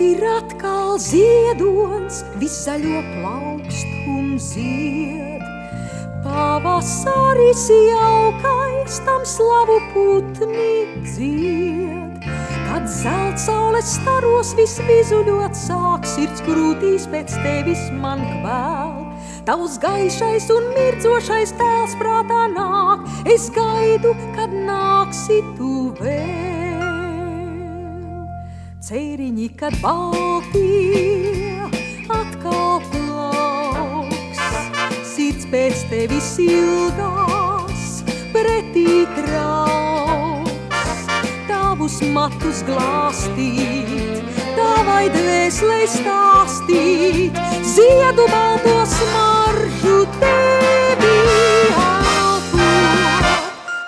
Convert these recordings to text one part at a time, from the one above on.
atkal ziedons, viszaļo plaukst un zied. Pavasaris jaukais, tam slavu putni dzied. Kad zelta saules staros visvizuļot sāk, sirds krūtīs pēc tevis man kvēl. Tavs gaišais un mirdzošais tēls prātā nāk, es gaidu, kad nāksi tu vēl. Cēriņi, kad baltie atkal plauks, sirds pēc tevis ilgās, pretī trauks, tavus matus glāstīt, tavai dvēselē stāstīt, ziedu balto smaržu tevi elpo.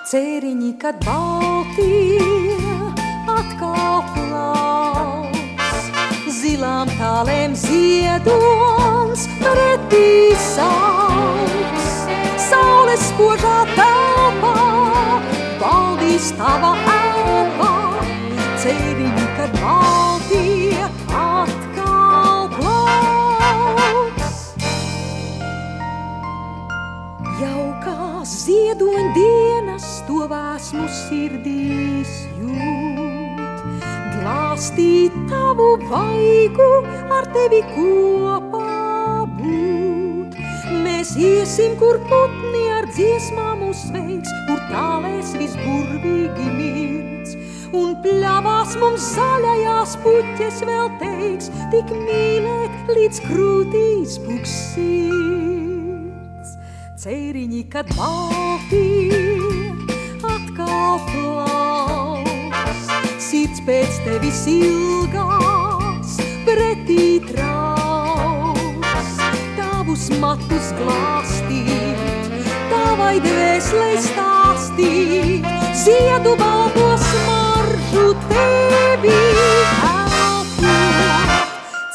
Cēriņi, kad baltie atkal plauks, zilām tālēm ziedons pretī sauks. Saules spožā telpā valdīs tava elpa, cēriņi, kad baltie atkal plauks. Jaukās ziedoņa dienas to vēsmu sirdīs jūt, glāstīt tavu vaigu ar tevi kopā būt. Mēs iesim, kur putni ar dziesmām uzveiks, kur tālēs visburvīgi mirdz. Un pļāvās mums zaļajās puķes vēl teiks, tik mīlēt līdz krūtīs buksīs. Cēriņi, kad balti atkal plauks, sirds pēc tevis ilgās, pretī trauks, tavus matus glāstīt, tavai dvēselē stāstīt, ziedu balto smaržu tevi elpot.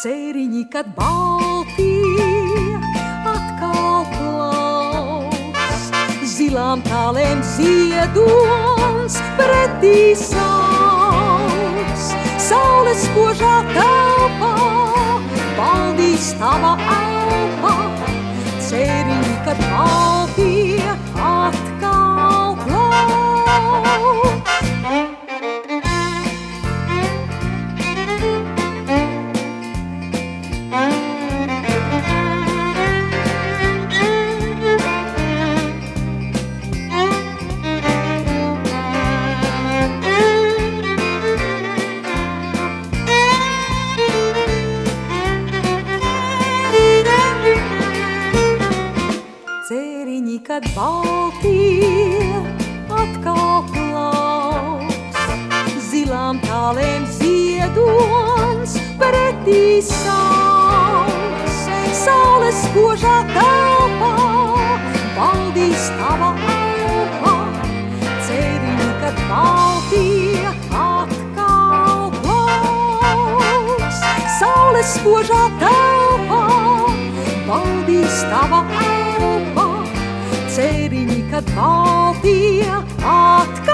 Cēriņi, kad balti atkal plauks, zilām tālēm ziedons pretī sauks. Saules spožā telpā valdīs tava elpa, cēriņi, kad baltie kad baltie atkal plauks, zilām tālēm ziedons pretī sauks. Saules spožā telpā valdīs tava elpa, cēriņi, kad baltie atkal plauks. Saules spožā telpā valdīs tava elpa, cēriņi, kad baltie atkal